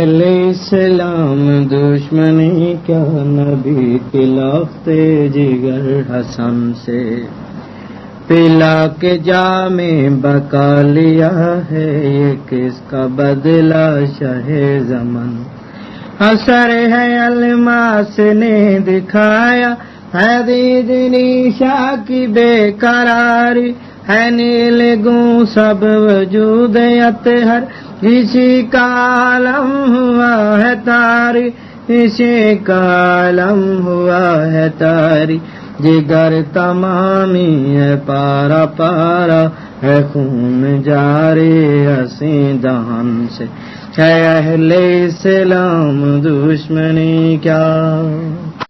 اہل اسلام دشمنی کیا نبی کلاتے جگر حسن سے۔ پلا کے جامع بکا لیا ہے، یہ کس کا بدلا شہ زمن؟ اثر ہے الماس نے دکھایا ہے دیدنی شاہ کی بے قراری۔ ہے نیل گوں سب وجود ہر اسی کا عالم ہوا ہے تاری، اسی کا عالم ہوا ہے تاری۔ جگر تمامی ہے پارا پارا، ہے خون جاری ہسی دہن سے۔ اہل اسلام دشمنی کیا؟